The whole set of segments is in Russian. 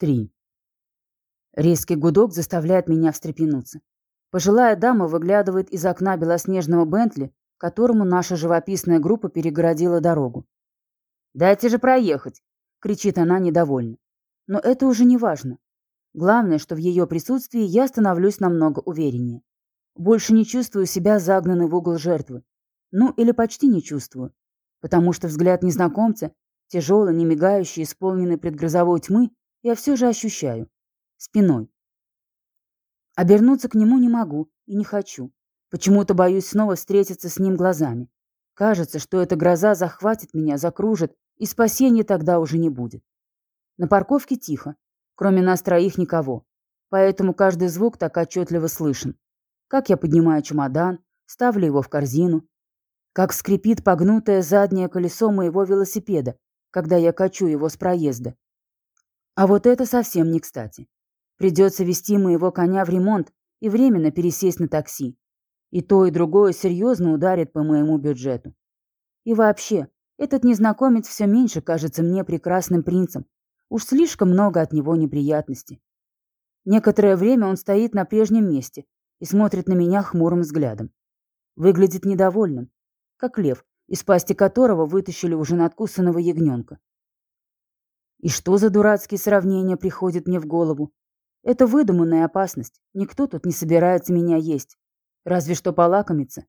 Три. Резкий гудок заставляет меня встрепенуться. Пожилая дама выглядывает из окна белоснежного Бентли, которому наша живописная группа перегородила дорогу. «Дайте же проехать!» — кричит она недовольно. Но это уже не важно. Главное, что в ее присутствии я становлюсь намного увереннее. Больше не чувствую себя загнанной в угол жертвы. Ну, или почти не чувствую. Потому что взгляд незнакомца, тяжелый, немигающий, исполненный предгрозовой тьмы, я все же ощущаю. Спиной. Обернуться к нему не могу и не хочу. Почему-то боюсь снова встретиться с ним глазами. Кажется, что эта гроза захватит меня, закружит, и спасения тогда уже не будет. На парковке тихо. Кроме нас троих никого. Поэтому каждый звук так отчетливо слышен. Как я поднимаю чемодан, ставлю его в корзину. Как скрипит погнутое заднее колесо моего велосипеда, когда я качу его с проезда. А вот это совсем не кстати. Придется вести моего коня в ремонт и временно пересесть на такси. И то, и другое серьезно ударит по моему бюджету. И вообще, этот незнакомец все меньше кажется мне прекрасным принцем. Уж слишком много от него неприятностей. Некоторое время он стоит на прежнем месте и смотрит на меня хмурым взглядом. Выглядит недовольным, как лев, из пасти которого вытащили уже надкусанного ягненка. И что за дурацкие сравнения приходят мне в голову? Это выдуманная опасность. Никто тут не собирается меня есть. Разве что полакомиться.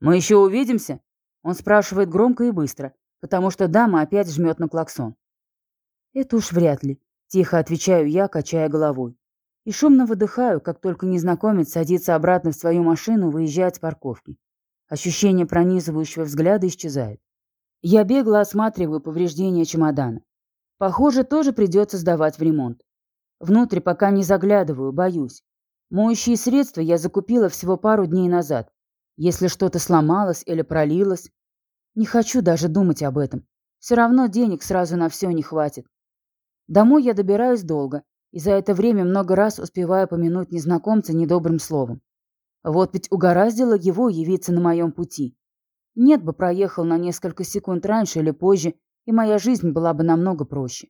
«Мы еще увидимся?» Он спрашивает громко и быстро, потому что дама опять жмет на клаксон. «Это уж вряд ли», — тихо отвечаю я, качая головой. И шумно выдыхаю, как только незнакомец садится обратно в свою машину, выезжает с парковки. Ощущение пронизывающего взгляда исчезает. Я бегло осматриваю повреждения чемодана. Похоже, тоже придется сдавать в ремонт. Внутрь пока не заглядываю, боюсь. Моющие средства я закупила всего пару дней назад. Если что-то сломалось или пролилось... Не хочу даже думать об этом. Все равно денег сразу на все не хватит. Домой я добираюсь долго, и за это время много раз успеваю помянуть незнакомца недобрым словом. Вот ведь угораздило его явиться на моем пути. Нет бы проехал на несколько секунд раньше или позже, и моя жизнь была бы намного проще.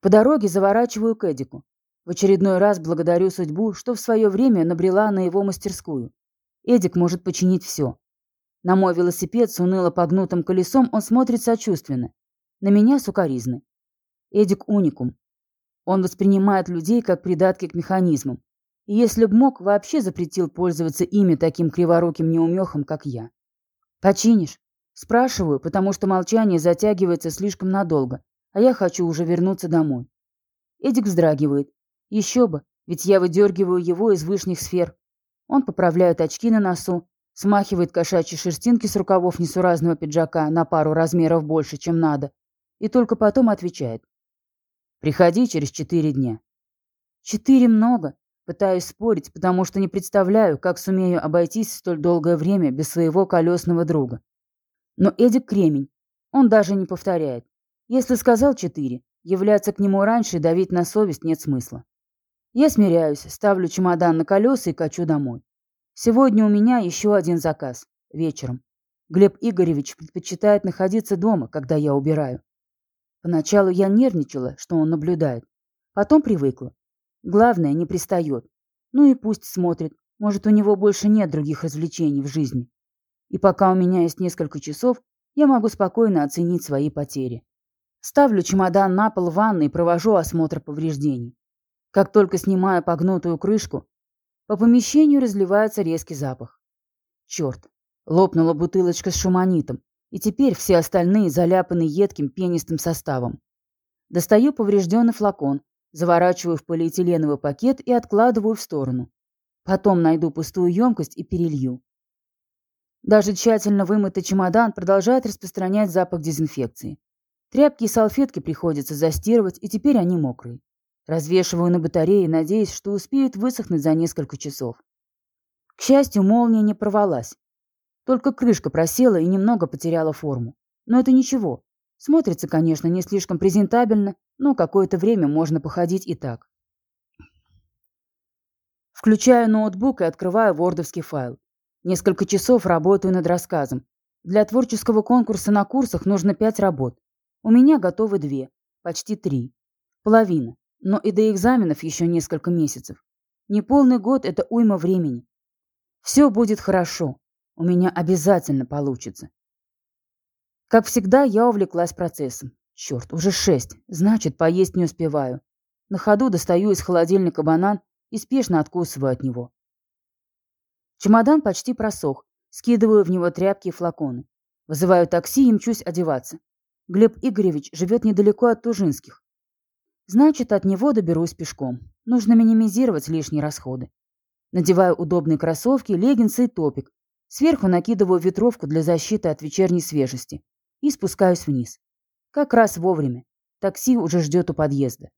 По дороге заворачиваю к Эдику. В очередной раз благодарю судьбу, что в свое время набрела на его мастерскую. Эдик может починить все. На мой велосипед с уныло погнутым колесом он смотрит сочувственно. На меня сукоризны. Эдик уникум. Он воспринимает людей как придатки к механизмам. И если б мог, вообще запретил пользоваться ими таким криворуким неумехом, как я. «Починишь?» Спрашиваю, потому что молчание затягивается слишком надолго, а я хочу уже вернуться домой. Эдик вздрагивает. Еще бы, ведь я выдергиваю его из вышних сфер. Он поправляет очки на носу, смахивает кошачьи шерстинки с рукавов несуразного пиджака на пару размеров больше, чем надо, и только потом отвечает. «Приходи через четыре дня». «Четыре много», Пытаюсь спорить, потому что не представляю, как сумею обойтись столь долгое время без своего колесного друга. Но Эдик кремень. Он даже не повторяет. Если сказал четыре, являться к нему раньше и давить на совесть нет смысла. Я смиряюсь, ставлю чемодан на колеса и качу домой. Сегодня у меня еще один заказ. Вечером. Глеб Игоревич предпочитает находиться дома, когда я убираю. Поначалу я нервничала, что он наблюдает. Потом привыкла. Главное, не пристает. Ну и пусть смотрит. Может, у него больше нет других развлечений в жизни. И пока у меня есть несколько часов, я могу спокойно оценить свои потери. Ставлю чемодан на пол ванны и провожу осмотр повреждений. Как только снимаю погнутую крышку, по помещению разливается резкий запах. Черт, лопнула бутылочка с шуманитом, и теперь все остальные заляпаны едким пенистым составом. Достаю поврежденный флакон, заворачиваю в полиэтиленовый пакет и откладываю в сторону. Потом найду пустую емкость и перелью. Даже тщательно вымытый чемодан продолжает распространять запах дезинфекции. Тряпки и салфетки приходится застирывать, и теперь они мокрые. Развешиваю на батарее, надеясь, что успеют высохнуть за несколько часов. К счастью, молния не порвалась. Только крышка просела и немного потеряла форму. Но это ничего. Смотрится, конечно, не слишком презентабельно, но какое-то время можно походить и так. Включаю ноутбук и открываю вордовский файл. Несколько часов работаю над рассказом. Для творческого конкурса на курсах нужно пять работ. У меня готовы две, почти три. Половина. Но и до экзаменов еще несколько месяцев. Неполный год – это уйма времени. Все будет хорошо. У меня обязательно получится. Как всегда, я увлеклась процессом. Черт, уже шесть. Значит, поесть не успеваю. На ходу достаю из холодильника банан и спешно откусываю от него. Чемодан почти просох. Скидываю в него тряпки и флаконы. Вызываю такси и мчусь одеваться. Глеб Игоревич живет недалеко от Тужинских. Значит, от него доберусь пешком. Нужно минимизировать лишние расходы. Надеваю удобные кроссовки, леггинсы и топик. Сверху накидываю ветровку для защиты от вечерней свежести. И спускаюсь вниз. Как раз вовремя. Такси уже ждет у подъезда.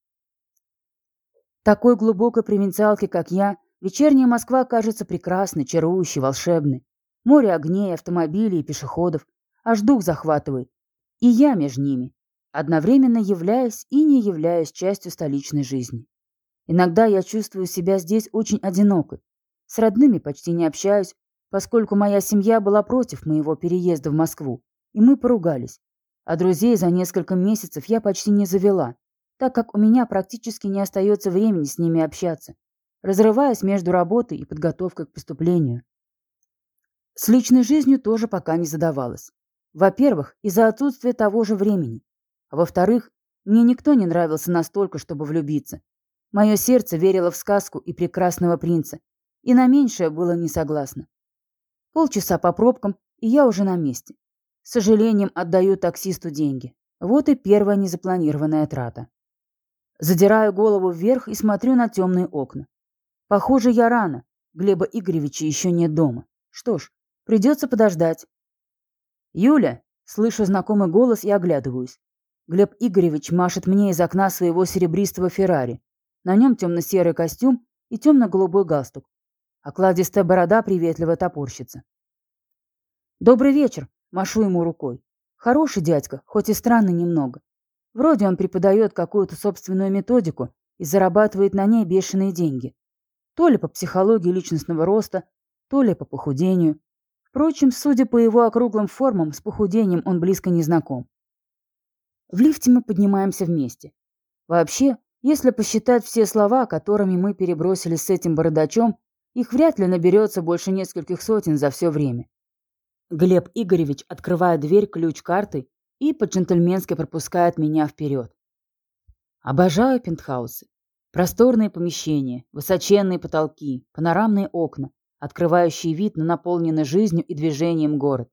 Такой глубокой провинциалке, как я, вечерняя Москва кажется прекрасной, чарующей, волшебной. Море огней, автомобилей и пешеходов. Аж дух захватывает. И я между ними, одновременно являясь и не являясь частью столичной жизни. Иногда я чувствую себя здесь очень одинокой. С родными почти не общаюсь, поскольку моя семья была против моего переезда в Москву, и мы поругались. А друзей за несколько месяцев я почти не завела, так как у меня практически не остается времени с ними общаться, разрываясь между работой и подготовкой к поступлению. С личной жизнью тоже пока не задавалась. Во-первых, из-за отсутствия того же времени. А во-вторых, мне никто не нравился настолько, чтобы влюбиться. Мое сердце верило в сказку и прекрасного принца, и на меньшее было не согласно. Полчаса по пробкам, и я уже на месте. С сожалением отдаю таксисту деньги. Вот и первая незапланированная трата. Задираю голову вверх и смотрю на темные окна. Похоже, я рано. Глеба Игоревича еще нет дома. Что ж, придется подождать. «Юля!» — слышу знакомый голос и оглядываюсь. Глеб Игоревич машет мне из окна своего серебристого Феррари. На нем темно-серый костюм и темно-голубой галстук. Окладистая борода приветливо топорщится. «Добрый вечер!» Машу ему рукой. Хороший дядька, хоть и странный немного. Вроде он преподает какую-то собственную методику и зарабатывает на ней бешеные деньги. То ли по психологии личностного роста, то ли по похудению. Впрочем, судя по его округлым формам, с похудением он близко не знаком. В лифте мы поднимаемся вместе. Вообще, если посчитать все слова, которыми мы перебросились с этим бородачом, их вряд ли наберется больше нескольких сотен за все время. Глеб Игоревич открывает дверь ключ-картой и по-джентльменски пропускает меня вперед. Обожаю пентхаусы. Просторные помещения, высоченные потолки, панорамные окна, открывающие вид на наполненный жизнью и движением город.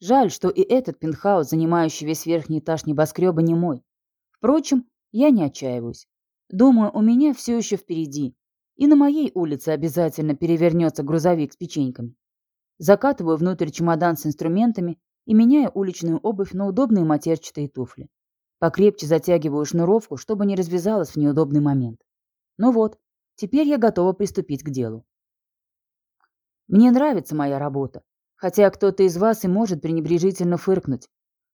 Жаль, что и этот пентхаус, занимающий весь верхний этаж небоскреба, не мой. Впрочем, я не отчаиваюсь. Думаю, у меня все еще впереди. И на моей улице обязательно перевернется грузовик с печеньками. Закатываю внутрь чемодан с инструментами и меняю уличную обувь на удобные матерчатые туфли. Покрепче затягиваю шнуровку, чтобы не развязалась в неудобный момент. Ну вот, теперь я готова приступить к делу. Мне нравится моя работа, хотя кто-то из вас и может пренебрежительно фыркнуть.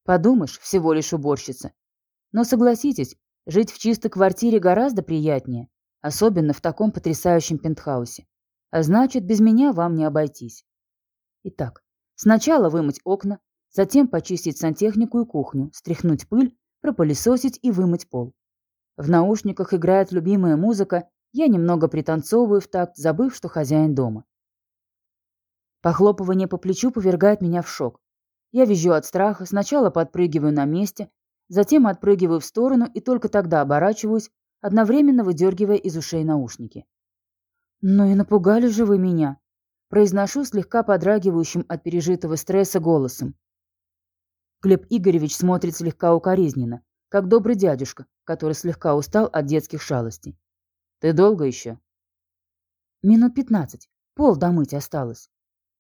Подумаешь, всего лишь уборщица. Но согласитесь, жить в чистой квартире гораздо приятнее, особенно в таком потрясающем пентхаусе. А значит, без меня вам не обойтись. Итак, сначала вымыть окна, затем почистить сантехнику и кухню, стряхнуть пыль, пропылесосить и вымыть пол. В наушниках играет любимая музыка, я немного пританцовываю в такт, забыв, что хозяин дома. Похлопывание по плечу повергает меня в шок. Я визжу от страха, сначала подпрыгиваю на месте, затем отпрыгиваю в сторону и только тогда оборачиваюсь, одновременно выдергивая из ушей наушники. «Ну и напугали же вы меня!» Произношу слегка подрагивающим от пережитого стресса голосом. Глеб Игоревич смотрит слегка укоризненно, как добрый дядюшка, который слегка устал от детских шалостей. «Ты долго еще?» «Минут пятнадцать. Пол домыть осталось».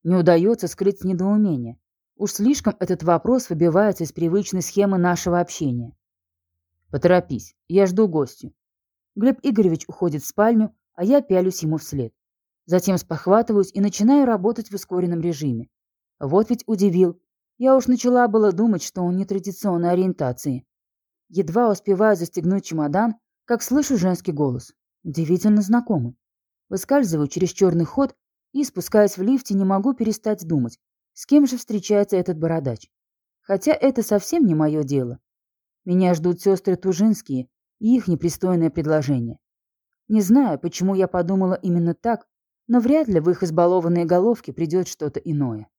Не удается скрыть недоумение. Уж слишком этот вопрос выбивается из привычной схемы нашего общения. «Поторопись, я жду гостю». Глеб Игоревич уходит в спальню, а я пялюсь ему вслед. Затем спохватываюсь и начинаю работать в ускоренном режиме. Вот ведь удивил. Я уж начала было думать, что он нетрадиционной ориентации. Едва успеваю застегнуть чемодан, как слышу женский голос. Удивительно знакомый. Выскальзываю через черный ход и, спускаясь в лифте, не могу перестать думать, с кем же встречается этот бородач. Хотя это совсем не мое дело. Меня ждут сестры Тужинские, и их непристойное предложение. Не знаю, почему я подумала именно так, но вряд ли в их избалованные головки придет что-то иное.